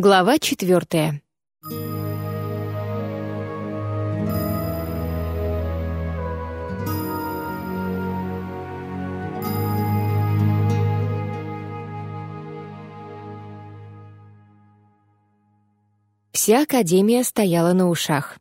Глава четвертая. Вся Академия стояла на ушах.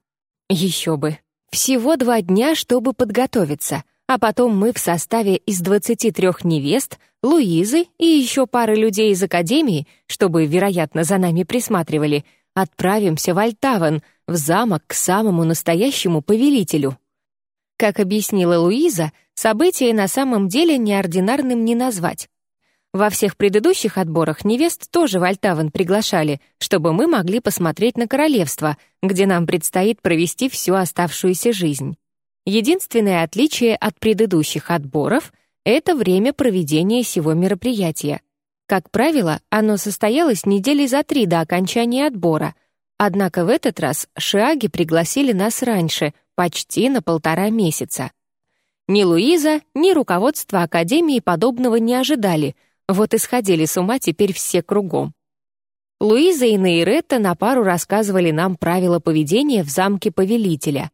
Еще бы. Всего два дня, чтобы подготовиться, а потом мы в составе из 23 невест, Луизы и еще пары людей из Академии, чтобы, вероятно, за нами присматривали, отправимся в Альтаван, в замок к самому настоящему повелителю. Как объяснила Луиза, событие на самом деле неординарным не назвать. Во всех предыдущих отборах невест тоже в Альтаван приглашали, чтобы мы могли посмотреть на королевство, где нам предстоит провести всю оставшуюся жизнь. Единственное отличие от предыдущих отборов — это время проведения сего мероприятия. Как правило, оно состоялось недели за три до окончания отбора, однако в этот раз шиаги пригласили нас раньше, почти на полтора месяца. Ни Луиза, ни руководство Академии подобного не ожидали — вот и сходили с ума теперь все кругом. Луиза и Нейретта на пару рассказывали нам правила поведения в замке повелителя.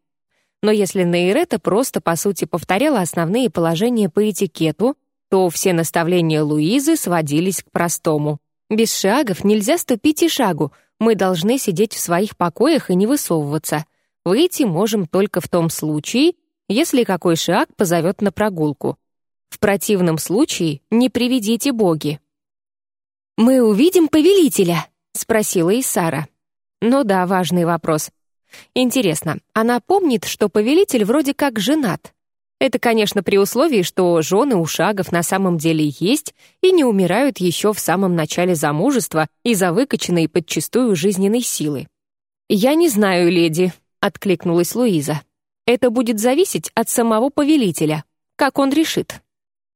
Но если Нейретта просто, по сути, повторяла основные положения по этикету, то все наставления Луизы сводились к простому. Без шагов нельзя ступить и шагу, мы должны сидеть в своих покоях и не высовываться. Выйти можем только в том случае, если какой шаг позовет на прогулку. В противном случае не приведите боги. «Мы увидим повелителя?» — спросила Исара. Ну да, важный вопрос. Интересно, она помнит, что повелитель вроде как женат? Это, конечно, при условии, что жены у шагов на самом деле есть и не умирают еще в самом начале замужества из-за выкачанной подчистую жизненной силы. «Я не знаю, леди», — откликнулась Луиза. «Это будет зависеть от самого повелителя, как он решит».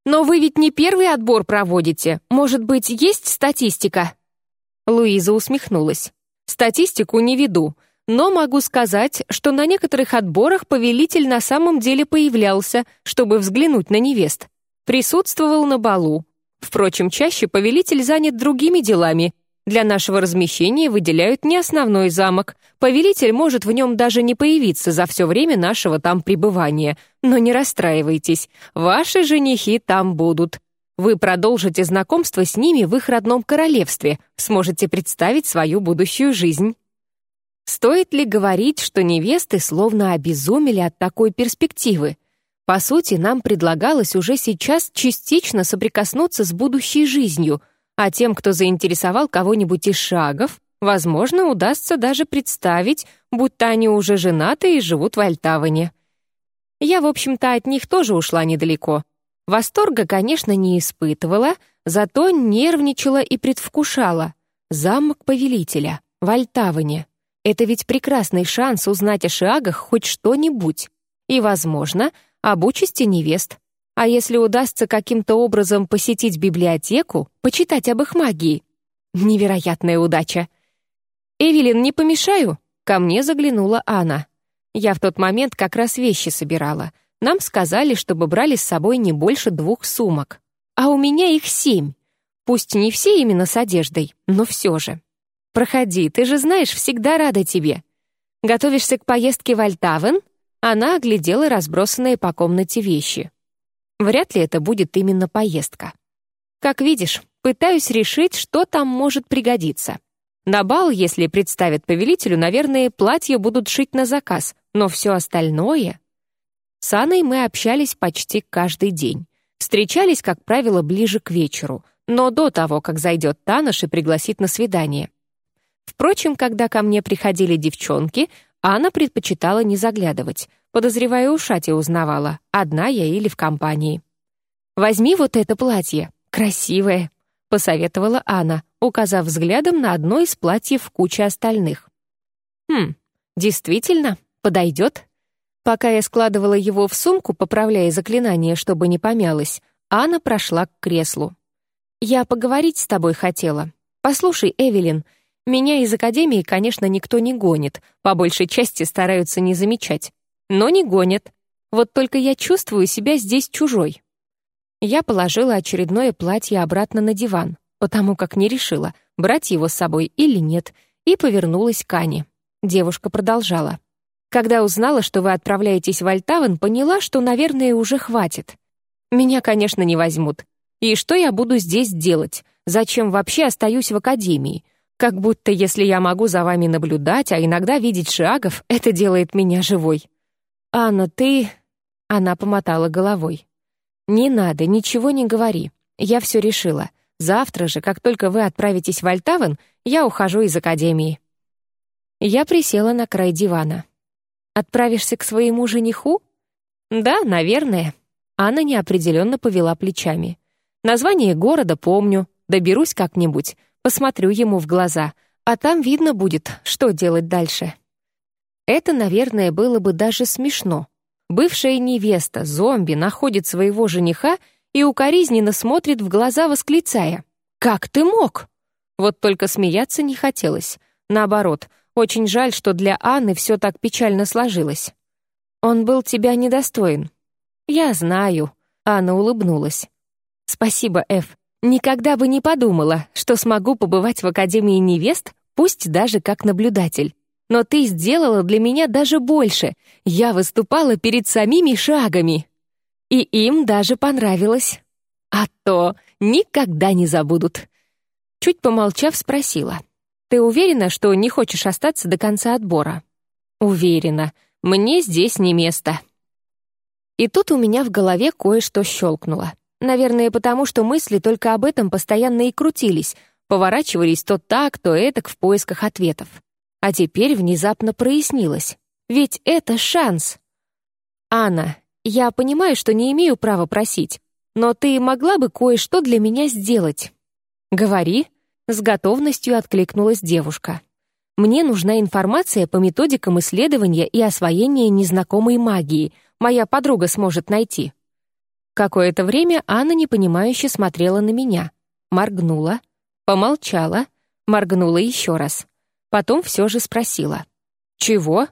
«Но вы ведь не первый отбор проводите. Может быть, есть статистика?» Луиза усмехнулась. «Статистику не веду, но могу сказать, что на некоторых отборах повелитель на самом деле появлялся, чтобы взглянуть на невест. Присутствовал на балу. Впрочем, чаще повелитель занят другими делами, для нашего размещения выделяют не основной замок. Повелитель может в нем даже не появиться за все время нашего там пребывания. Но не расстраивайтесь, ваши женихи там будут. Вы продолжите знакомство с ними в их родном королевстве, сможете представить свою будущую жизнь. Стоит ли говорить, что невесты словно обезумели от такой перспективы? По сути, нам предлагалось уже сейчас частично соприкоснуться с будущей жизнью — а тем, кто заинтересовал кого-нибудь из шагов, возможно, удастся даже представить, будто они уже женаты и живут в Альтаване. Я, в общем-то, от них тоже ушла недалеко. Восторга, конечно, не испытывала, зато нервничала и предвкушала. Замок повелителя в Альтаване. Это ведь прекрасный шанс узнать о шагах хоть что-нибудь. И, возможно, об участи невест. А если удастся каким-то образом посетить библиотеку, почитать об их магии? Невероятная удача. «Эвелин, не помешаю?» Ко мне заглянула Анна. Я в тот момент как раз вещи собирала. Нам сказали, чтобы брали с собой не больше двух сумок. А у меня их семь. Пусть не все именно с одеждой, но все же. Проходи, ты же знаешь, всегда рада тебе. Готовишься к поездке в Альтавен? Она оглядела разбросанные по комнате вещи. Вряд ли это будет именно поездка. Как видишь, пытаюсь решить, что там может пригодиться. На бал, если представят повелителю, наверное, платья будут шить на заказ, но все остальное... С Анной мы общались почти каждый день. Встречались, как правило, ближе к вечеру, но до того, как зайдет Таныш и пригласит на свидание. Впрочем, когда ко мне приходили девчонки, Анна предпочитала не заглядывать. Подозревая, у Шати узнавала, одна я или в компании. «Возьми вот это платье, красивое», — посоветовала Анна, указав взглядом на одно из платьев в куче остальных. «Хм, действительно, подойдет?» Пока я складывала его в сумку, поправляя заклинание, чтобы не помялось, Анна прошла к креслу. «Я поговорить с тобой хотела. Послушай, Эвелин, меня из академии, конечно, никто не гонит, по большей части стараются не замечать но не гонят. Вот только я чувствую себя здесь чужой. Я положила очередное платье обратно на диван, потому как не решила, брать его с собой или нет, и повернулась к Ане. Девушка продолжала. «Когда узнала, что вы отправляетесь в Альтавен, поняла, что, наверное, уже хватит. Меня, конечно, не возьмут. И что я буду здесь делать? Зачем вообще остаюсь в академии? Как будто если я могу за вами наблюдать, а иногда видеть шагов, это делает меня живой. Анна, ты...» Она помотала головой. «Не надо, ничего не говори. Я все решила. Завтра же, как только вы отправитесь в Альтавен, я ухожу из академии». Я присела на край дивана. «Отправишься к своему жениху?» «Да, наверное». Анна неопределенно повела плечами. «Название города помню, доберусь как-нибудь, посмотрю ему в глаза, а там видно будет, что делать дальше». Это, наверное, было бы даже смешно. Бывшая невеста, зомби, находит своего жениха и укоризненно смотрит в глаза, восклицая «Как ты мог?» Вот только смеяться не хотелось. Наоборот, очень жаль, что для Анны все так печально сложилось. «Он был тебя недостоин». «Я знаю», — Анна улыбнулась. «Спасибо, Эф. Никогда бы не подумала, что смогу побывать в Академии невест, пусть даже как наблюдатель. Но ты сделала для меня даже больше. Я выступала перед самими шагами. И им даже понравилось. А то никогда не забудут. Чуть помолчав, спросила. «Ты уверена, что не хочешь остаться до конца отбора?» «Уверена. Мне здесь не место». И тут у меня в голове кое-что щелкнуло. Наверное, потому что мысли только об этом постоянно и крутились, поворачивались то так, то этак в поисках ответов. А теперь внезапно прояснилось. Ведь это шанс. «Анна, я понимаю, что не имею права просить, но ты могла бы кое-что для меня сделать?» «Говори», — с готовностью откликнулась девушка. «Мне нужна информация по методикам исследования и освоения незнакомой магии. Моя подруга сможет найти». Какое-то время Анна непонимающе смотрела на меня, моргнула, помолчала, моргнула еще раз. Потом все же спросила. «Чего?»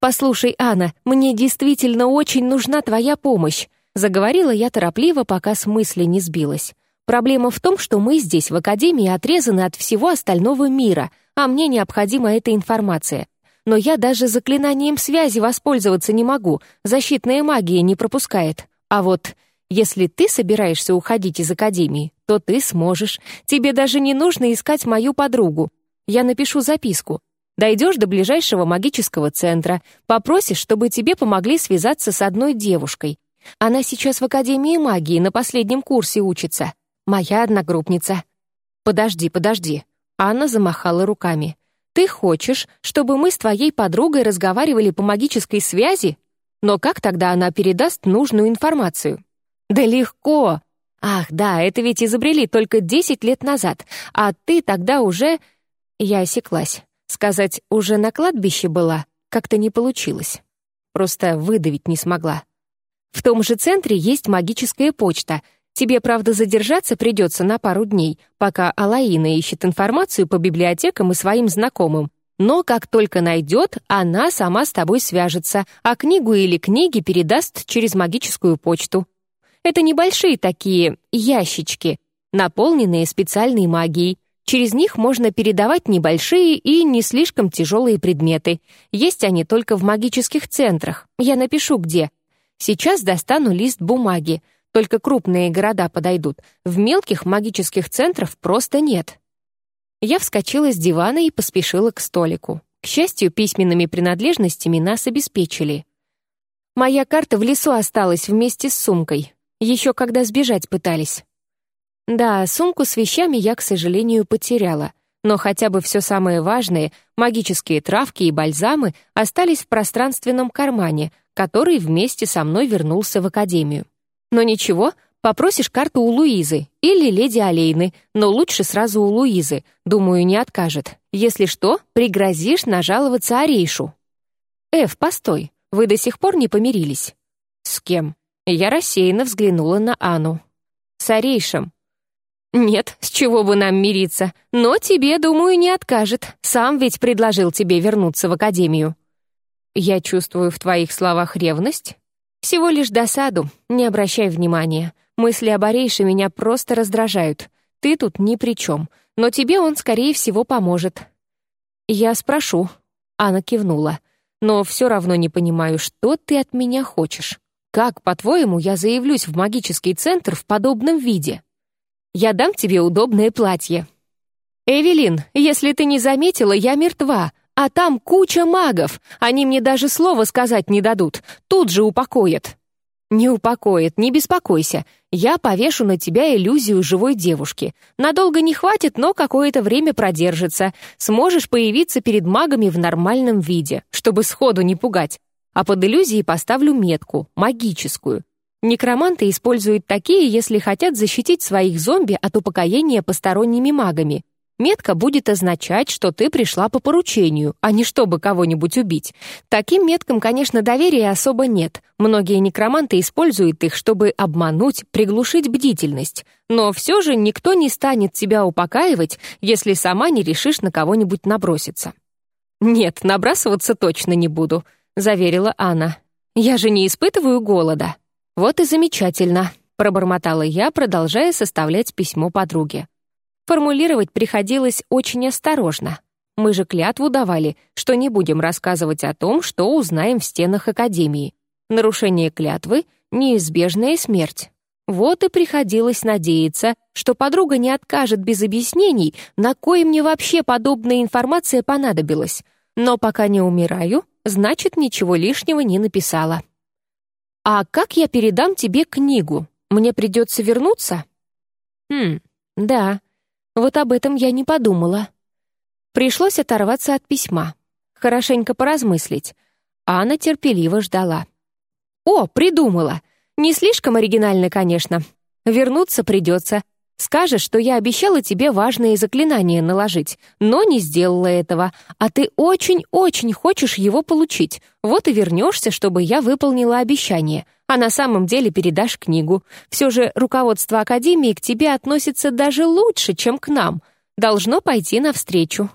«Послушай, Анна, мне действительно очень нужна твоя помощь», заговорила я торопливо, пока с мысли не сбилась. «Проблема в том, что мы здесь, в Академии, отрезаны от всего остального мира, а мне необходима эта информация. Но я даже заклинанием связи воспользоваться не могу, защитная магия не пропускает. А вот если ты собираешься уходить из Академии, то ты сможешь. Тебе даже не нужно искать мою подругу. Я напишу записку. Дойдешь до ближайшего магического центра, попросишь, чтобы тебе помогли связаться с одной девушкой. Она сейчас в Академии магии на последнем курсе учится. Моя одногруппница. Подожди, подожди. Анна замахала руками. Ты хочешь, чтобы мы с твоей подругой разговаривали по магической связи? Но как тогда она передаст нужную информацию? Да легко. Ах, да, это ведь изобрели только 10 лет назад, а ты тогда уже я осеклась. Сказать «уже на кладбище была» как-то не получилось. Просто выдавить не смогла. В том же центре есть магическая почта. Тебе, правда, задержаться придется на пару дней, пока Алаина ищет информацию по библиотекам и своим знакомым. Но как только найдет, она сама с тобой свяжется, а книгу или книги передаст через магическую почту. Это небольшие такие ящички, наполненные специальной магией, Через них можно передавать небольшие и не слишком тяжелые предметы. Есть они только в магических центрах. Я напишу, где. Сейчас достану лист бумаги. Только крупные города подойдут. В мелких магических центров просто нет. Я вскочила с дивана и поспешила к столику. К счастью, письменными принадлежностями нас обеспечили. Моя карта в лесу осталась вместе с сумкой. Еще когда сбежать пытались. Да, сумку с вещами я, к сожалению, потеряла, но хотя бы все самое важное, магические травки и бальзамы, остались в пространственном кармане, который вместе со мной вернулся в академию. Но ничего, попросишь карту у Луизы или леди Алейны, но лучше сразу у Луизы, думаю, не откажет. Если что, пригрозишь нажаловаться Арейшу. Эф, постой, вы до сих пор не помирились? С кем? Я рассеянно взглянула на Ану. С Арейшем. «Нет, с чего бы нам мириться? Но тебе, думаю, не откажет. Сам ведь предложил тебе вернуться в академию». «Я чувствую в твоих словах ревность?» «Всего лишь досаду. Не обращай внимания. Мысли об Орейше меня просто раздражают. Ты тут ни при чем. но тебе он, скорее всего, поможет». «Я спрошу», — Анна кивнула, «но все равно не понимаю, что ты от меня хочешь. Как, по-твоему, я заявлюсь в магический центр в подобном виде? Я дам тебе удобное платье». «Эвелин, если ты не заметила, я мертва», а там куча магов. Они мне даже слова сказать не дадут. Тут же упокоят. Не упокоят, не беспокойся. Я повешу на тебя иллюзию живой девушки. Надолго не хватит, но какое-то время продержится. Сможешь появиться перед магами в нормальном виде, чтобы сходу не пугать. А под иллюзией поставлю метку, магическую. Некроманты используют такие, если хотят защитить своих зомби от упокоения посторонними магами. Метка будет означать, что ты пришла по поручению, а не чтобы кого-нибудь убить. Таким меткам, конечно, доверия особо нет. Многие некроманты используют их, чтобы обмануть, приглушить бдительность. Но все же никто не станет тебя упокаивать, если сама не решишь на кого-нибудь наброситься. «Нет, набрасываться точно не буду», — заверила Анна. «Я же не испытываю голода». «Вот и замечательно», — пробормотала я, продолжая составлять письмо подруге. Формулировать приходилось очень осторожно. Мы же клятву давали, что не будем рассказывать о том, что узнаем в стенах Академии. Нарушение клятвы — неизбежная смерть. Вот и приходилось надеяться, что подруга не откажет без объяснений, на кое мне вообще подобная информация понадобилась. Но пока не умираю, значит, ничего лишнего не написала. «А как я передам тебе книгу? Мне придется вернуться?» «Хм, да, вот об этом я не подумала. Пришлось оторваться от письма, хорошенько поразмыслить. Анна терпеливо ждала. «О, придумала! Не слишком оригинально, конечно. Вернуться придется. Скажешь, что я обещала тебе важные заклинания наложить, но не сделала этого, а ты очень-очень хочешь его получить. Вот и вернешься, чтобы я выполнила обещание а на самом деле передашь книгу. Все же руководство Академии к тебе относится даже лучше, чем к нам. Должно пойти навстречу».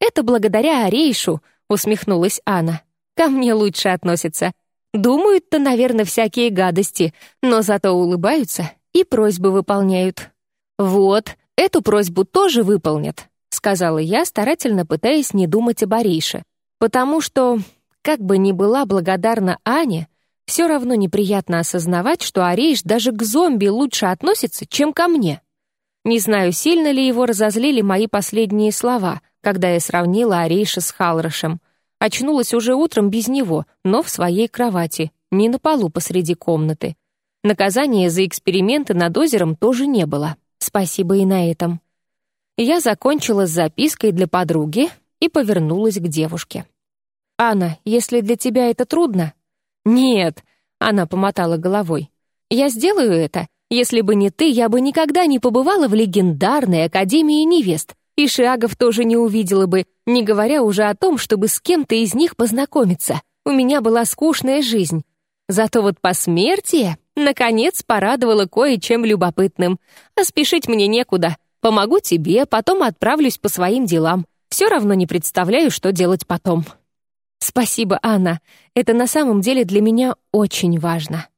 «Это благодаря Арейшу», — усмехнулась Анна. «Ко мне лучше относятся. Думают-то, наверное, всякие гадости, но зато улыбаются и просьбы выполняют». «Вот, эту просьбу тоже выполнят», — сказала я, старательно пытаясь не думать об Арейше. «Потому что, как бы ни была благодарна Ане, все равно неприятно осознавать, что Арейш даже к зомби лучше относится, чем ко мне. Не знаю, сильно ли его разозлили мои последние слова, когда я сравнила Арейша с Халрошем. Очнулась уже утром без него, но в своей кровати, не на полу посреди комнаты. Наказания за эксперименты над озером тоже не было. Спасибо и на этом. Я закончила с запиской для подруги и повернулась к девушке. «Анна, если для тебя это трудно, «Нет», — она помотала головой. «Я сделаю это. Если бы не ты, я бы никогда не побывала в легендарной Академии невест, и Шиагов тоже не увидела бы, не говоря уже о том, чтобы с кем-то из них познакомиться. У меня была скучная жизнь. Зато вот посмертие, наконец, порадовало кое-чем любопытным. А спешить мне некуда. Помогу тебе, потом отправлюсь по своим делам. Все равно не представляю, что делать потом». «Спасибо, Анна. Это на самом деле для меня очень важно».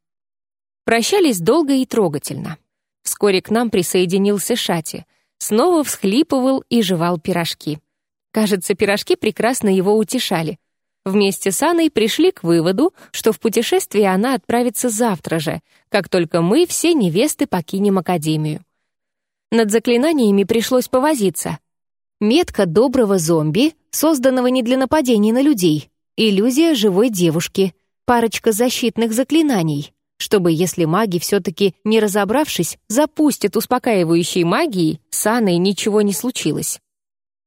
Прощались долго и трогательно. Вскоре к нам присоединился Шати. Снова всхлипывал и жевал пирожки. Кажется, пирожки прекрасно его утешали. Вместе с Анной пришли к выводу, что в путешествие она отправится завтра же, как только мы, все невесты, покинем Академию. Над заклинаниями пришлось повозиться. Метка доброго зомби, созданного не для нападений на людей, иллюзия живой девушки, парочка защитных заклинаний, чтобы, если маги все-таки, не разобравшись, запустят успокаивающей магией, с Анной ничего не случилось.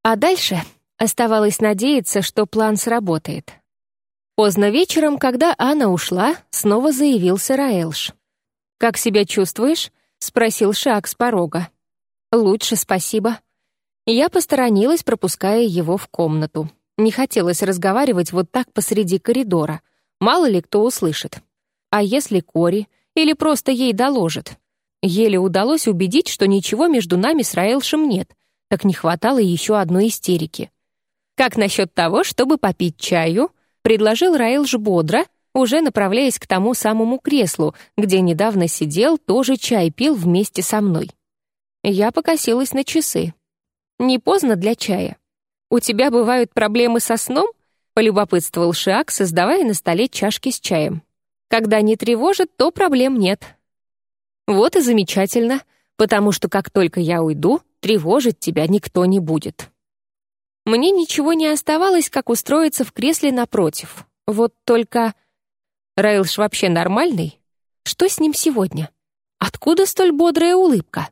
А дальше оставалось надеяться, что план сработает. Поздно вечером, когда Анна ушла, снова заявился Раэлш. «Как себя чувствуешь?» — спросил Шаг с порога. «Лучше, спасибо». Я посторонилась, пропуская его в комнату. Не хотелось разговаривать вот так посреди коридора. Мало ли кто услышит. А если Кори? Или просто ей доложит? Еле удалось убедить, что ничего между нами с Раэлшем нет. Так не хватало еще одной истерики. «Как насчет того, чтобы попить чаю?» — предложил Раэлш бодро, уже направляясь к тому самому креслу, где недавно сидел, тоже чай пил вместе со мной. Я покосилась на часы. Не поздно для чая. У тебя бывают проблемы со сном? Полюбопытствовал Шиак, создавая на столе чашки с чаем. Когда не тревожит, то проблем нет. Вот и замечательно, потому что как только я уйду, тревожить тебя никто не будет. Мне ничего не оставалось, как устроиться в кресле напротив. Вот только... Раилш вообще нормальный? Что с ним сегодня? Откуда столь бодрая улыбка?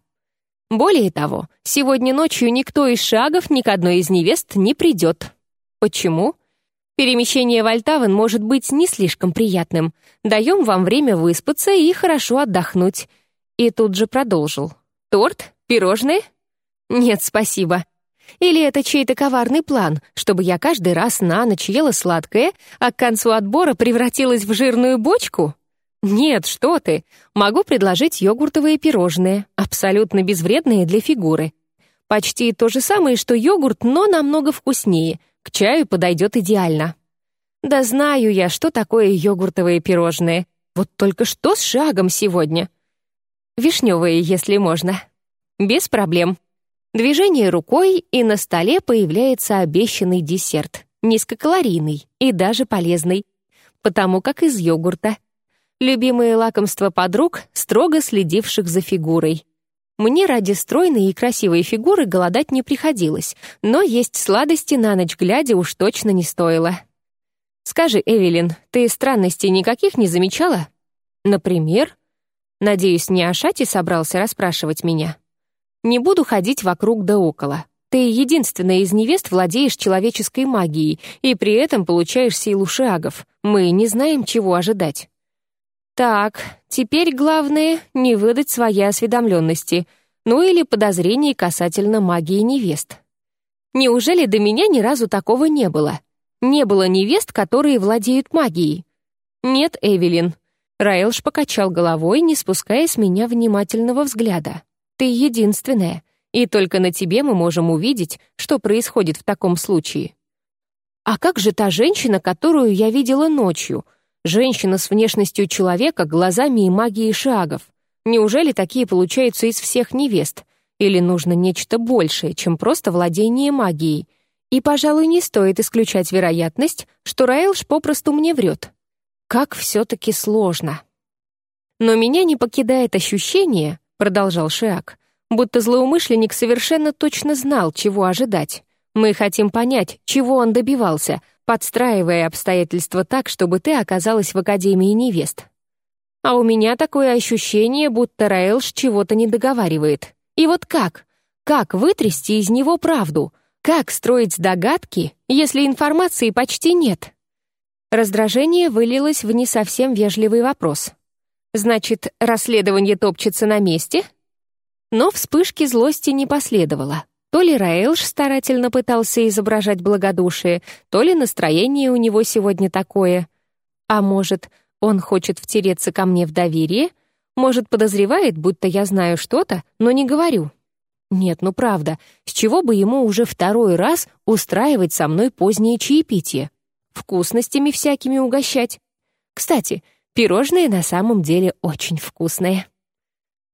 Более того, сегодня ночью никто из шагов ни к одной из невест не придет. Почему? Перемещение в Альтавен может быть не слишком приятным. Даем вам время выспаться и хорошо отдохнуть. И тут же продолжил. Торт? Пирожные? Нет, спасибо. Или это чей-то коварный план, чтобы я каждый раз на ночь ела сладкое, а к концу отбора превратилась в жирную бочку? Нет, что ты. Могу предложить йогуртовые пирожные, абсолютно безвредные для фигуры. Почти то же самое, что йогурт, но намного вкуснее. К чаю подойдет идеально. Да знаю я, что такое йогуртовые пирожные. Вот только что с шагом сегодня. Вишневые, если можно. Без проблем. Движение рукой, и на столе появляется обещанный десерт. Низкокалорийный и даже полезный. Потому как из йогурта. Любимые лакомства подруг, строго следивших за фигурой. Мне ради стройной и красивой фигуры голодать не приходилось, но есть сладости на ночь глядя уж точно не стоило. «Скажи, Эвелин, ты странностей никаких не замечала?» «Например?» Надеюсь, не Ашати собрался расспрашивать меня. Не буду ходить вокруг да около. Ты единственная из невест владеешь человеческой магией и при этом получаешь силу шагов. Мы не знаем, чего ожидать. Так, теперь главное — не выдать свои осведомленности, ну или подозрений касательно магии невест. Неужели до меня ни разу такого не было? Не было невест, которые владеют магией? Нет, Эвелин. Раэлш покачал головой, не спуская с меня внимательного взгляда. Ты единственная, и только на тебе мы можем увидеть, что происходит в таком случае. А как же та женщина, которую я видела ночью? Женщина с внешностью человека, глазами и магией шагов. Неужели такие получаются из всех невест? Или нужно нечто большее, чем просто владение магией? И, пожалуй, не стоит исключать вероятность, что Раэлш попросту мне врет. Как все-таки сложно. Но меня не покидает ощущение, продолжал Шиак, будто злоумышленник совершенно точно знал, чего ожидать. Мы хотим понять, чего он добивался, подстраивая обстоятельства так, чтобы ты оказалась в Академии невест. А у меня такое ощущение, будто Раэлш чего-то не договаривает. И вот как? Как вытрясти из него правду? Как строить догадки, если информации почти нет? Раздражение вылилось в не совсем вежливый вопрос. Значит, расследование топчется на месте? Но вспышки злости не последовало. То ли Раэлш старательно пытался изображать благодушие, то ли настроение у него сегодня такое. А может, он хочет втереться ко мне в доверие? Может, подозревает, будто я знаю что-то, но не говорю? Нет, ну правда, с чего бы ему уже второй раз устраивать со мной позднее чаепитие? Вкусностями всякими угощать? Кстати, Пирожные на самом деле очень вкусные.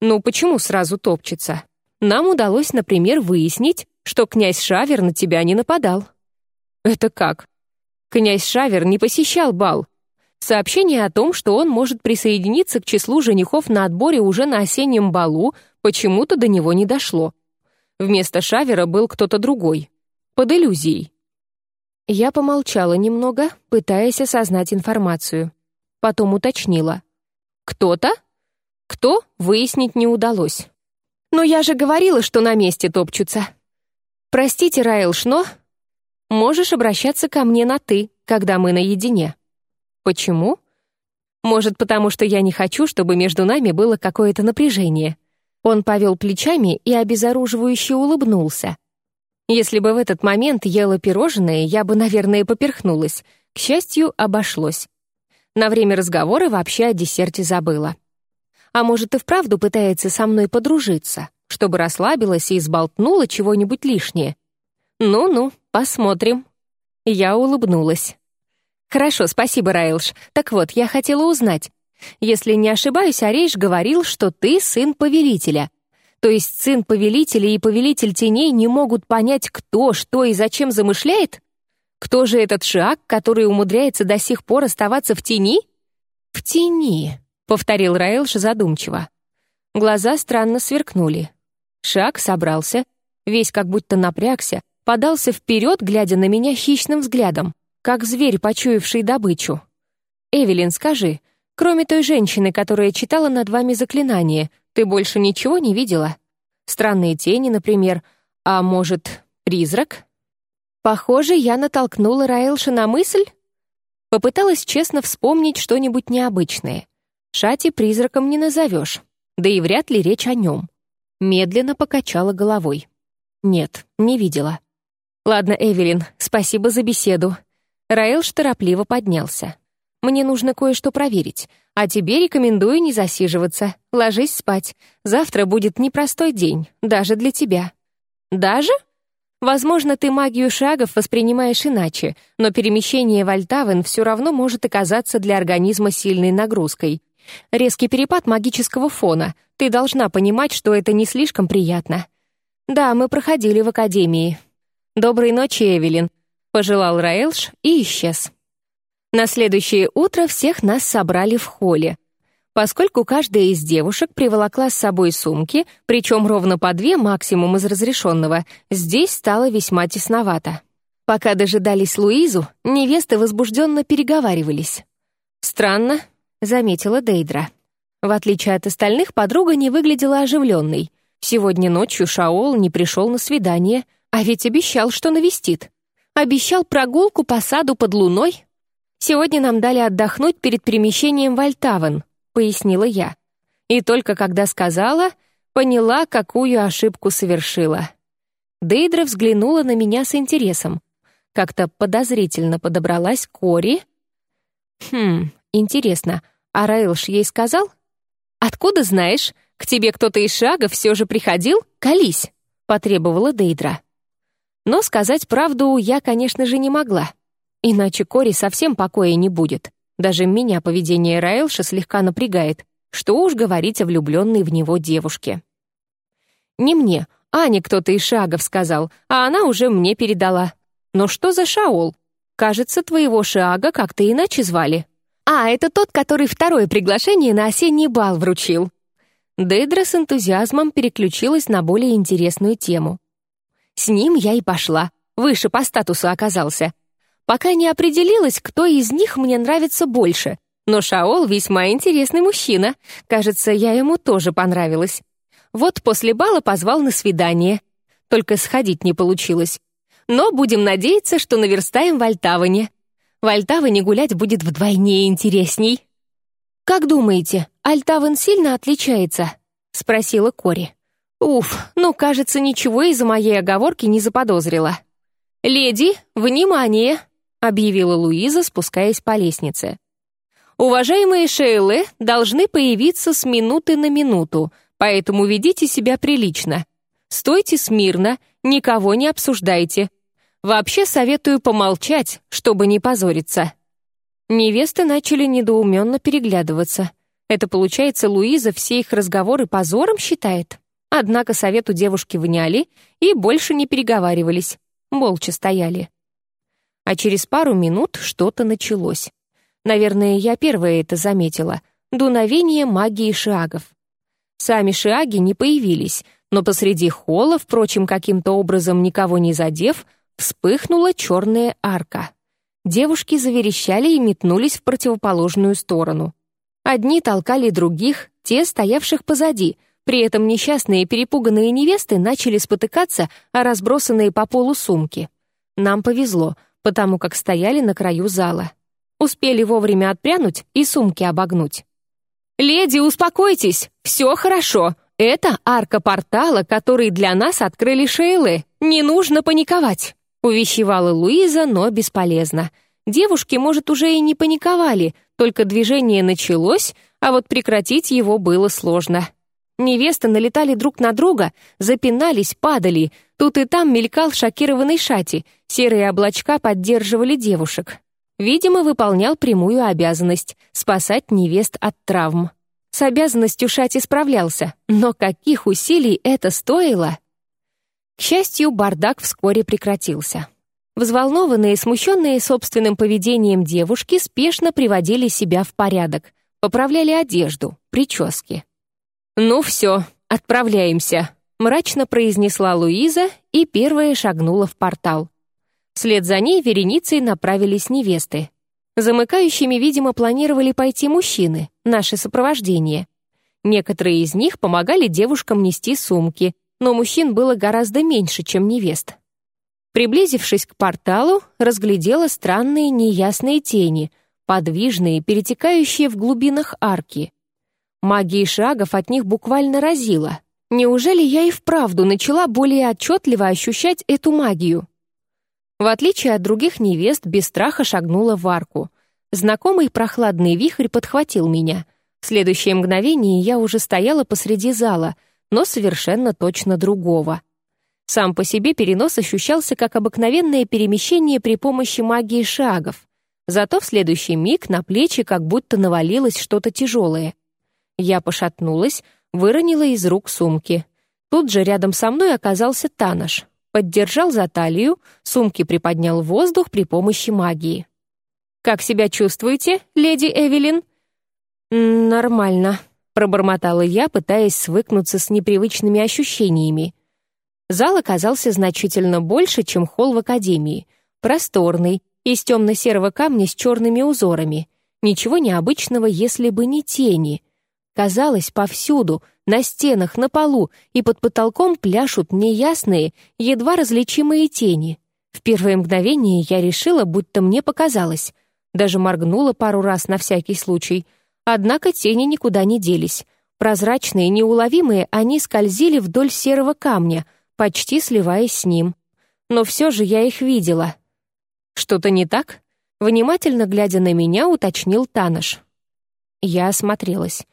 Ну почему сразу топчется? Нам удалось, например, выяснить, что князь Шавер на тебя не нападал. Это как? Князь Шавер не посещал бал. Сообщение о том, что он может присоединиться к числу женихов на отборе уже на осеннем балу, почему-то до него не дошло. Вместо Шавера был кто-то другой. Под иллюзией. Я помолчала немного, пытаясь осознать информацию. Потом уточнила. «Кто-то?» «Кто?» выяснить не удалось. «Но я же говорила, что на месте топчутся». «Простите, Раэлш, но...» «Можешь обращаться ко мне на «ты», когда мы наедине». «Почему?» «Может, потому что я не хочу, чтобы между нами было какое-то напряжение». Он повел плечами и обезоруживающе улыбнулся. Если бы в этот момент ела пирожное, я бы, наверное, поперхнулась. К счастью, обошлось. На время разговора вообще о десерте забыла. А может, и вправду пытается со мной подружиться, чтобы расслабилась и изболтнула чего-нибудь лишнее. Ну-ну, посмотрим. Я улыбнулась. «Хорошо, спасибо, Райлш. Так вот, я хотела узнать. Если не ошибаюсь, Арейш говорил, что ты сын повелителя. То есть сын повелителя и повелитель теней не могут понять, кто, что и зачем замышляет? Кто же этот Шиак, который умудряется до сих пор оставаться в тени? «В тени», — повторил Раэлш задумчиво. Глаза странно сверкнули. Шиак собрался, весь как будто напрягся, подался вперед, глядя на меня хищным взглядом, как зверь, почуявший добычу. «Эвелин, скажи, кроме той женщины, которая читала над вами заклинание, ты больше ничего не видела? Странные тени, например, а может, призрак?» Похоже, я натолкнула Раэлша на мысль. Попыталась честно вспомнить что-нибудь необычное. Шати призраком не назовешь, да и вряд ли речь о нем. Медленно покачала головой. Нет, не видела. Ладно, Эвелин, спасибо за беседу. Раэлш торопливо поднялся. Мне нужно кое-что проверить, а тебе рекомендую не засиживаться. Ложись спать. Завтра будет непростой день, даже для тебя. Даже? Возможно, ты магию шагов воспринимаешь иначе, но перемещение в Альтавен все равно может оказаться для организма сильной нагрузкой. Резкий перепад магического фона. Ты должна понимать, что это не слишком приятно. Да, мы проходили в академии. Доброй ночи, Эвелин, пожелал Раэлш и исчез. На следующее утро всех нас собрали в холле — поскольку каждая из девушек приволокла с собой сумки, причем ровно по две максимум из разрешенного, здесь стало весьма тесновато. Пока дожидались Луизу, невесты возбужденно переговаривались. «Странно», — заметила Дейдра. В отличие от остальных, подруга не выглядела оживленной. Сегодня ночью Шаол не пришел на свидание, а ведь обещал, что навестит. Обещал прогулку по саду под луной. Сегодня нам дали отдохнуть перед перемещением в Альтавен, пояснила я. И только когда сказала, поняла, какую ошибку совершила. Дейдра взглянула на меня с интересом. Как-то подозрительно подобралась Кори. «Хм, интересно, а Раилш ей сказал?» «Откуда знаешь? К тебе кто-то из шага все же приходил? Колись!» — потребовала Дейдра. Но сказать правду я, конечно же, не могла. Иначе Кори совсем покоя не будет. Даже меня поведение Раэлша слегка напрягает. Что уж говорить о влюбленной в него девушке. Не мне, Ане кто-то из шагов сказал, а она уже мне передала. Но что за Шаол? Кажется, твоего Шага как-то иначе звали. А, это тот, который второе приглашение на осенний бал вручил. Дейдра с энтузиазмом переключилась на более интересную тему. С ним я и пошла. Выше по статусу оказался. Пока не определилась, кто из них мне нравится больше. Но Шаол весьма интересный мужчина. Кажется, я ему тоже понравилась. Вот после бала позвал на свидание. Только сходить не получилось. Но будем надеяться, что наверстаем в Альтаване. В Альтаване гулять будет вдвойне интересней. «Как думаете, Альтаван сильно отличается?» — спросила Кори. «Уф, ну, кажется, ничего из-за моей оговорки не заподозрила». «Леди, внимание!» — объявила Луиза, спускаясь по лестнице. «Уважаемые Шейлы должны появиться с минуты на минуту, поэтому ведите себя прилично. Стойте смирно, никого не обсуждайте. Вообще советую помолчать, чтобы не позориться». Невесты начали недоуменно переглядываться. Это, получается, Луиза все их разговоры позором считает? Однако совету девушки вняли и больше не переговаривались, молча стояли а через пару минут что-то началось. Наверное, я первая это заметила. Дуновение магии шиагов. Сами шиаги не появились, но посреди холла, впрочем, каким-то образом никого не задев, вспыхнула черная арка. Девушки заверещали и метнулись в противоположную сторону. Одни толкали других, те, стоявших позади, при этом несчастные перепуганные невесты начали спотыкаться о разбросанные по полу сумки. Нам повезло — потому как стояли на краю зала. Успели вовремя отпрянуть и сумки обогнуть. «Леди, успокойтесь! Все хорошо! Это арка портала, который для нас открыли Шейлы. Не нужно паниковать!» Увещевала Луиза, но бесполезно. Девушки, может, уже и не паниковали, только движение началось, а вот прекратить его было сложно. Невесты налетали друг на друга, запинались, падали. Тут и там мелькал шокированный шати, серые облачка поддерживали девушек. Видимо, выполнял прямую обязанность — спасать невест от травм. С обязанностью Шати справлялся, но каких усилий это стоило? К счастью, бардак вскоре прекратился. Взволнованные и смущенные собственным поведением девушки спешно приводили себя в порядок, поправляли одежду, прически. «Ну все, отправляемся», — мрачно произнесла Луиза и первая шагнула в портал. Вслед за ней вереницей направились невесты. Замыкающими, видимо, планировали пойти мужчины, наше сопровождение. Некоторые из них помогали девушкам нести сумки, но мужчин было гораздо меньше, чем невест. Приблизившись к порталу, разглядела странные неясные тени, подвижные, перетекающие в глубинах арки. Магии шагов от них буквально разила. Неужели я и вправду начала более отчетливо ощущать эту магию? В отличие от других невест, без страха шагнула в арку. Знакомый прохладный вихрь подхватил меня. В следующее мгновение я уже стояла посреди зала, но совершенно точно другого. Сам по себе перенос ощущался как обыкновенное перемещение при помощи магии шагов. Зато в следующий миг на плечи как будто навалилось что-то тяжелое. Я пошатнулась, выронила из рук сумки. Тут же рядом со мной оказался Танош поддержал за талию, сумки приподнял в воздух при помощи магии. «Как себя чувствуете, леди Эвелин?» «Нормально», — пробормотала я, пытаясь свыкнуться с непривычными ощущениями. Зал оказался значительно больше, чем холл в академии. Просторный, из темно-серого камня с черными узорами. Ничего необычного, если бы не тени. Казалось, повсюду — на стенах, на полу и под потолком пляшут неясные, едва различимые тени. В первое мгновение я решила, будто мне показалось. Даже моргнула пару раз на всякий случай. Однако тени никуда не делись. Прозрачные, неуловимые, они скользили вдоль серого камня, почти сливаясь с ним. Но все же я их видела. «Что-то не так?» Внимательно глядя на меня, уточнил Таныш. Я осмотрелась.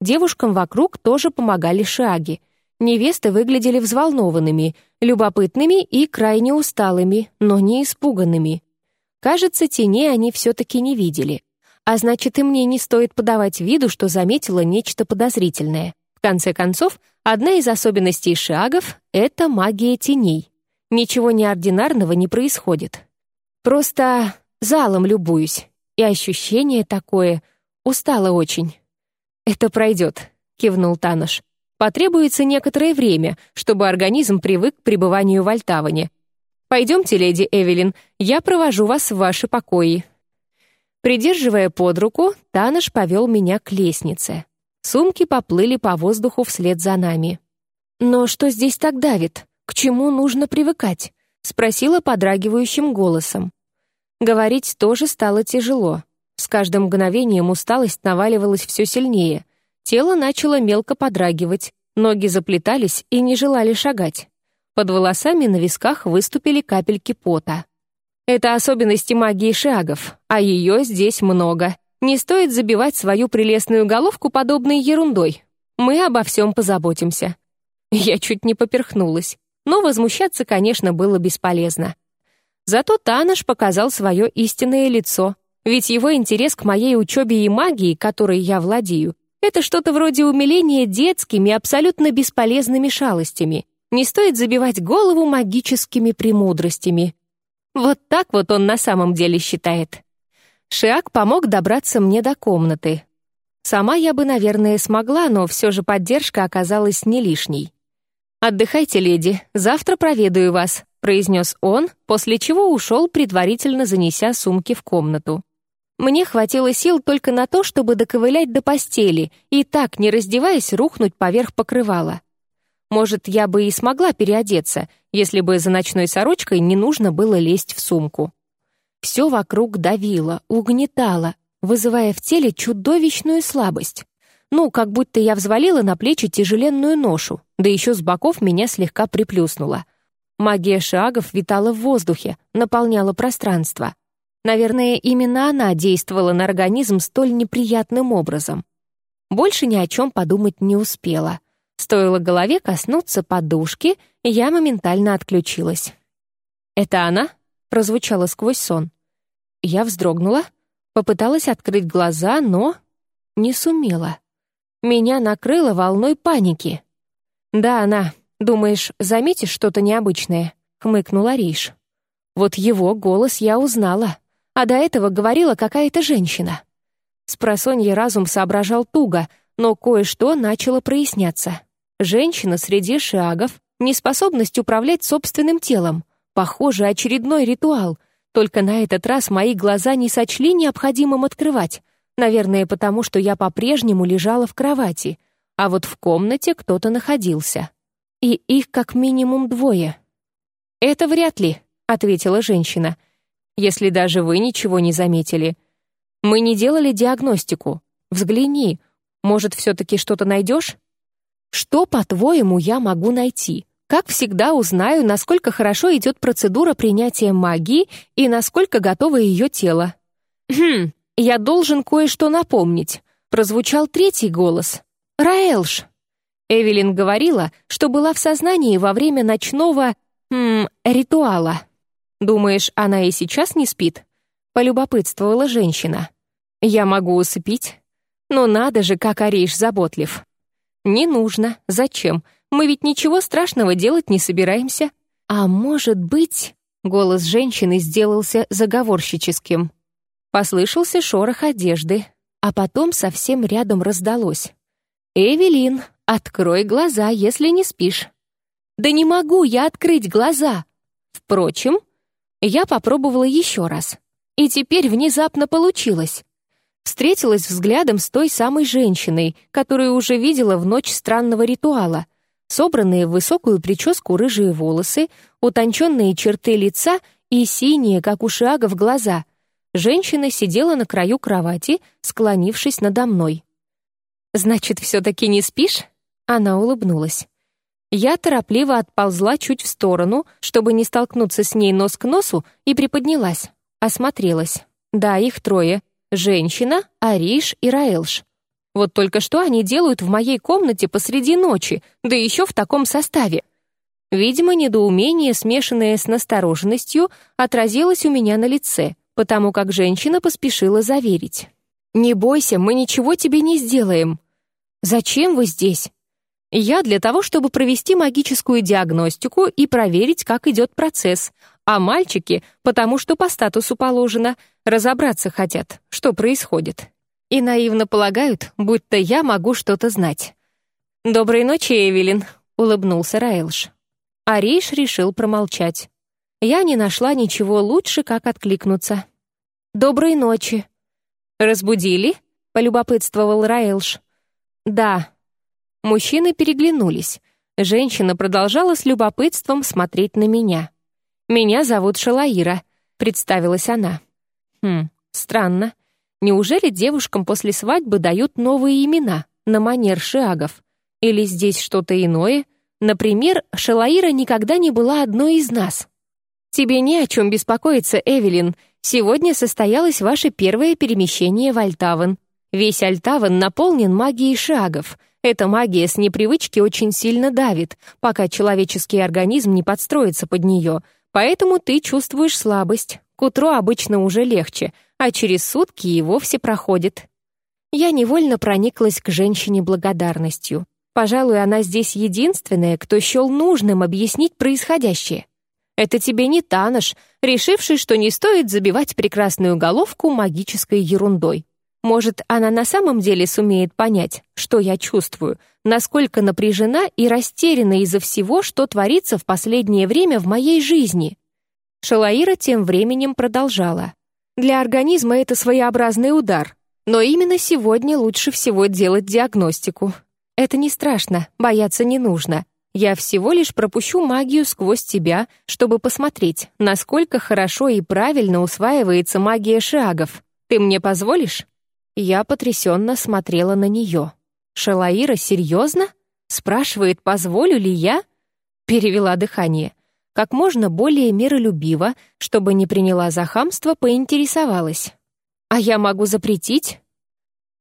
Девушкам вокруг тоже помогали шаги. Невесты выглядели взволнованными, любопытными и крайне усталыми, но не испуганными. Кажется, теней они все-таки не видели. А значит, и мне не стоит подавать виду, что заметила нечто подозрительное. В конце концов, одна из особенностей шагов — это магия теней. Ничего неординарного не происходит. Просто залом любуюсь. И ощущение такое. Устала очень. «Это пройдет», — кивнул Танош. «Потребуется некоторое время, чтобы организм привык к пребыванию в Альтаване. Пойдемте, леди Эвелин, я провожу вас в ваши покои». Придерживая под руку, Танош повел меня к лестнице. Сумки поплыли по воздуху вслед за нами. «Но что здесь так давит? К чему нужно привыкать?» — спросила подрагивающим голосом. Говорить тоже стало тяжело. С каждым мгновением усталость наваливалась все сильнее. Тело начало мелко подрагивать, ноги заплетались и не желали шагать. Под волосами на висках выступили капельки пота. Это особенности магии шагов, а ее здесь много. Не стоит забивать свою прелестную головку подобной ерундой. Мы обо всем позаботимся. Я чуть не поперхнулась, но возмущаться, конечно, было бесполезно. Зато Таныш показал свое истинное лицо — ведь его интерес к моей учебе и магии, которой я владею, это что-то вроде умиления детскими, абсолютно бесполезными шалостями. Не стоит забивать голову магическими премудростями. Вот так вот он на самом деле считает. Шиак помог добраться мне до комнаты. Сама я бы, наверное, смогла, но все же поддержка оказалась не лишней. «Отдыхайте, леди, завтра проведаю вас», — произнес он, после чего ушел, предварительно занеся сумки в комнату. Мне хватило сил только на то, чтобы доковылять до постели и так, не раздеваясь, рухнуть поверх покрывала. Может, я бы и смогла переодеться, если бы за ночной сорочкой не нужно было лезть в сумку. Все вокруг давило, угнетало, вызывая в теле чудовищную слабость. Ну, как будто я взвалила на плечи тяжеленную ношу, да еще с боков меня слегка приплюснула. Магия шагов витала в воздухе, наполняла пространство — Наверное, именно она действовала на организм столь неприятным образом. Больше ни о чем подумать не успела. Стоило голове коснуться подушки, я моментально отключилась. «Это она?» — прозвучало сквозь сон. Я вздрогнула, попыталась открыть глаза, но не сумела. меня накрыло волной паники. «Да, она. Думаешь, заметишь что-то необычное?» — хмыкнула Риш. Вот его голос я узнала, а до этого говорила какая-то женщина. Спросонье разум соображал туго, но кое-что начало проясняться. Женщина среди шиагов, неспособность управлять собственным телом. Похоже, очередной ритуал. Только на этот раз мои глаза не сочли необходимым открывать. Наверное, потому что я по-прежнему лежала в кровати, а вот в комнате кто-то находился. И их как минимум двое. «Это вряд ли», — ответила женщина. «Если даже вы ничего не заметили. Мы не делали диагностику. Взгляни. Может, все-таки что-то найдешь?» «Что, по-твоему, я могу найти?» Как всегда, узнаю, насколько хорошо идет процедура принятия магии и насколько готово ее тело. «Хм, я должен кое-что напомнить», — прозвучал третий голос. «Раэлш». Эвелин говорила, что была в сознании во время ночного... Хм, ритуала. «Думаешь, она и сейчас не спит?» — полюбопытствовала женщина. «Я могу усыпить?» «Но надо же, как Ариш заботлив». «Не нужно. Зачем? Мы ведь ничего страшного делать не собираемся». «А может быть...» — голос женщины сделался заговорщическим. Послышался шорох одежды, а потом совсем рядом раздалось. «Эвелин, открой глаза, если не спишь». «Да не могу я открыть глаза!» Впрочем, я попробовала еще раз. И теперь внезапно получилось. Встретилась взглядом с той самой женщиной, которую уже видела в ночь странного ритуала. Собранные в высокую прическу рыжие волосы, утонченные черты лица и синие, как у шиагов, глаза. Женщина сидела на краю кровати, склонившись надо мной. «Значит, все-таки не спишь?» Она улыбнулась. Я торопливо отползла чуть в сторону, чтобы не столкнуться с ней нос к носу, и приподнялась. Осмотрелась. Да, их трое. Женщина, Ариш и Раэлш. Вот только что они делают в моей комнате посреди ночи, да еще в таком составе. Видимо, недоумение, смешанное с настороженностью, отразилось у меня на лице, потому как женщина поспешила заверить. «Не бойся, мы ничего тебе не сделаем». «Зачем вы здесь?» Я для того, чтобы провести магическую диагностику и проверить, как идет процесс. А мальчики, потому что по статусу положено, разобраться хотят, что происходит. И наивно полагают, будто я могу что-то знать. «Доброй ночи, Эвелин», — улыбнулся Раэлш. Ариш решил промолчать. Я не нашла ничего лучше, как откликнуться. «Доброй ночи». «Разбудили?» — полюбопытствовал Раэлш. «Да», Мужчины переглянулись. Женщина продолжала с любопытством смотреть на меня. «Меня зовут Шалаира», — представилась она. «Хм, странно. Неужели девушкам после свадьбы дают новые имена на манер шиагов? Или здесь что-то иное? Например, Шалаира никогда не была одной из нас». «Тебе не о чем беспокоиться, Эвелин. Сегодня состоялось ваше первое перемещение в Альтаван. Весь Альтаван наполнен магией шиагов. Эта магия с непривычки очень сильно давит, пока человеческий организм не подстроится под нее, поэтому ты чувствуешь слабость. К утру обычно уже легче, а через сутки и вовсе проходит. Я невольно прониклась к женщине благодарностью. Пожалуй, она здесь единственная, кто счел нужным объяснить происходящее. Это тебе не Танош, решивший, что не стоит забивать прекрасную головку магической ерундой. Может, она на самом деле сумеет понять, что я чувствую, насколько напряжена и растеряна из-за всего, что творится в последнее время в моей жизни. Шалаира тем временем продолжала. Для организма это своеобразный удар, но именно сегодня лучше всего делать диагностику. Это не страшно, бояться не нужно. Я всего лишь пропущу магию сквозь тебя, чтобы посмотреть, насколько хорошо и правильно усваивается магия шагов. Ты мне позволишь? Я потрясенно смотрела на нее. «Шалаира, серьезно? Спрашивает, позволю ли я?» Перевела дыхание. Как можно более миролюбиво, чтобы не приняла за хамство, поинтересовалась. «А я могу запретить?»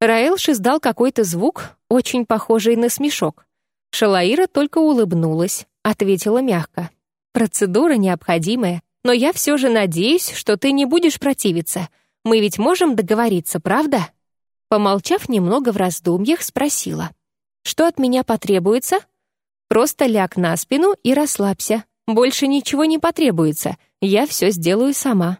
Раэлш издал какой-то звук, очень похожий на смешок. Шалаира только улыбнулась, ответила мягко. «Процедура необходимая, но я все же надеюсь, что ты не будешь противиться. Мы ведь можем договориться, правда?» Помолчав немного в раздумьях, спросила — Что от меня потребуется? Просто ляг на спину и расслабься. Больше ничего не потребуется. Я все сделаю сама.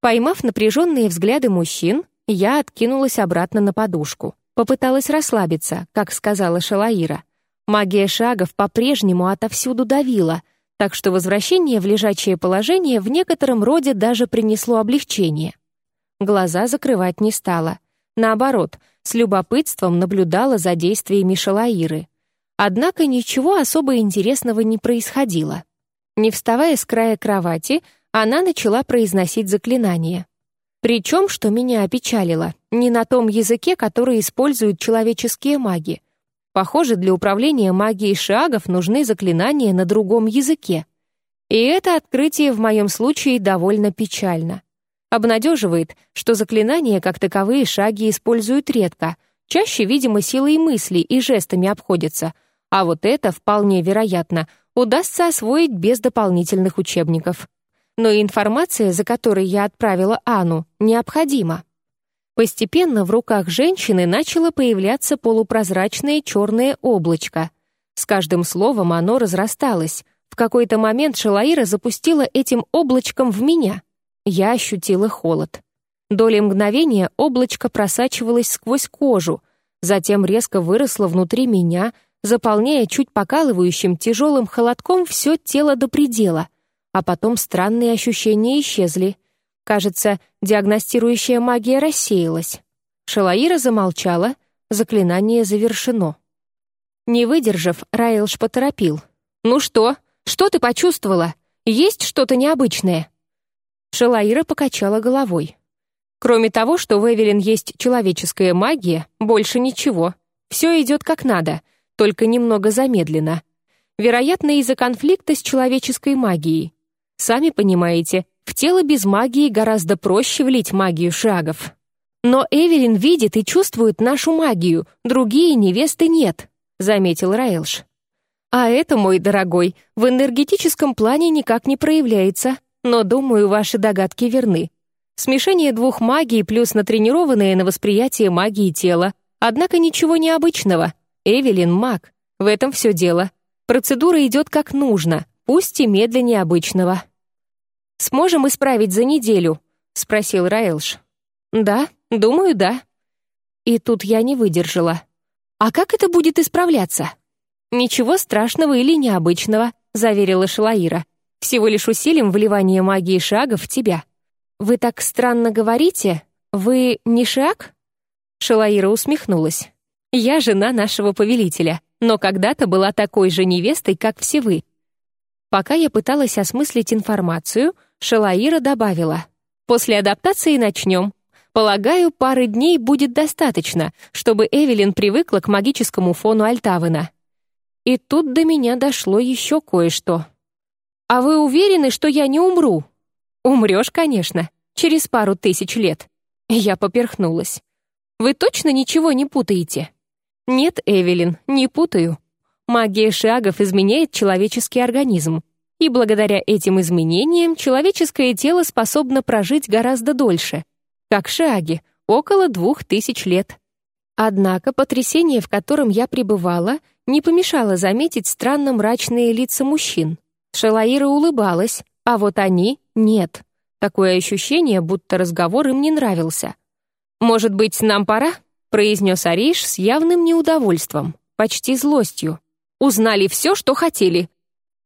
Поймав напряженные взгляды мужчин, я откинулась обратно на подушку. Попыталась расслабиться, как сказала Шалаира. Магия шагов по-прежнему отовсюду давила, так что возвращение в лежачее положение в некотором роде даже принесло облегчение. Глаза закрывать не стала. Наоборот, с любопытством наблюдала за действиями Шалаиры. Однако ничего особо интересного не происходило. Не вставая с края кровати, она начала произносить заклинание. Причем, что меня опечалило, не на том языке, который используют человеческие маги. Похоже, для управления магией шагов нужны заклинания на другом языке. И это открытие в моем случае довольно печально. Обнадеживает, что заклинания как таковые шаги используют редко, чаще, видимо, силой мысли и жестами обходятся, а вот это, вполне вероятно, удастся освоить без дополнительных учебников но информация, за которой я отправила Анну, необходима. Постепенно в руках женщины начало появляться полупрозрачное черное облачко. С каждым словом оно разрасталось. В какой-то момент Шалаира запустила этим облачком в меня. Я ощутила холод. Доли мгновения облачко просачивалось сквозь кожу, затем резко выросло внутри меня, заполняя чуть покалывающим тяжелым холодком все тело до предела — а потом странные ощущения исчезли. Кажется, диагностирующая магия рассеялась. Шалаира замолчала, заклинание завершено. Не выдержав, Райлш поторопил. «Ну что? Что ты почувствовала? Есть что-то необычное?» Шалаира покачала головой. «Кроме того, что в Эвелин есть человеческая магия, больше ничего. Все идет как надо, только немного замедленно. Вероятно, из-за конфликта с человеческой магией. Сами понимаете, в тело без магии гораздо проще влить магию шагов. Но Эвелин видит и чувствует нашу магию, другие невесты нет, заметил Райлш. А это, мой дорогой, в энергетическом плане никак не проявляется, но, думаю, ваши догадки верны. Смешение двух магий плюс натренированное на восприятие магии тела. Однако ничего необычного. Эвелин — маг. В этом все дело. Процедура идет как нужно, пусть и медленнее обычного. «Сможем исправить за неделю?» — спросил Райлш. «Да, думаю, да». И тут я не выдержала. «А как это будет исправляться?» «Ничего страшного или необычного», — заверила Шалаира. «Всего лишь усилим вливание магии шагов в тебя». «Вы так странно говорите. Вы не шаг?» Шалаира усмехнулась. «Я жена нашего повелителя, но когда-то была такой же невестой, как все вы. Пока я пыталась осмыслить информацию, Шалаира добавила, «После адаптации начнем. Полагаю, пары дней будет достаточно, чтобы Эвелин привыкла к магическому фону Альтавена». И тут до меня дошло еще кое-что. «А вы уверены, что я не умру?» «Умрешь, конечно, через пару тысяч лет». Я поперхнулась. «Вы точно ничего не путаете?» «Нет, Эвелин, не путаю. Магия шагов изменяет человеческий организм. И благодаря этим изменениям человеческое тело способно прожить гораздо дольше. Как шаги, около двух тысяч лет. Однако потрясение, в котором я пребывала, не помешало заметить странно мрачные лица мужчин. Шалаира улыбалась, а вот они — нет. Такое ощущение, будто разговор им не нравился. «Может быть, нам пора?» — произнес Ариш с явным неудовольством, почти злостью. Узнали все, что хотели.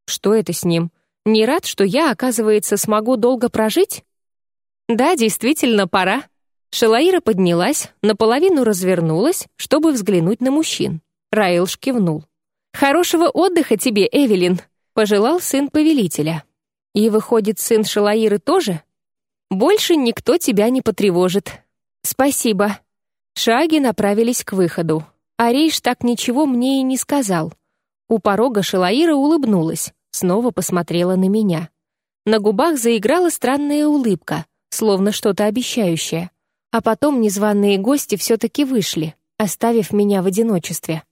Что это с ним? Не рад, что я, оказывается, смогу долго прожить? Да, действительно, пора. Шалаира поднялась, наполовину развернулась, чтобы взглянуть на мужчин. Раилш кивнул. «Хорошего отдыха тебе, Эвелин», — пожелал сын повелителя. «И выходит, сын Шалаиры тоже? Больше никто тебя не потревожит. Спасибо». Шаги направились к выходу. Арейш так ничего мне и не сказал. У порога Шалаира улыбнулась, снова посмотрела на меня. На губах заиграла странная улыбка, словно что-то обещающее. А потом незваные гости все-таки вышли, оставив меня в одиночестве.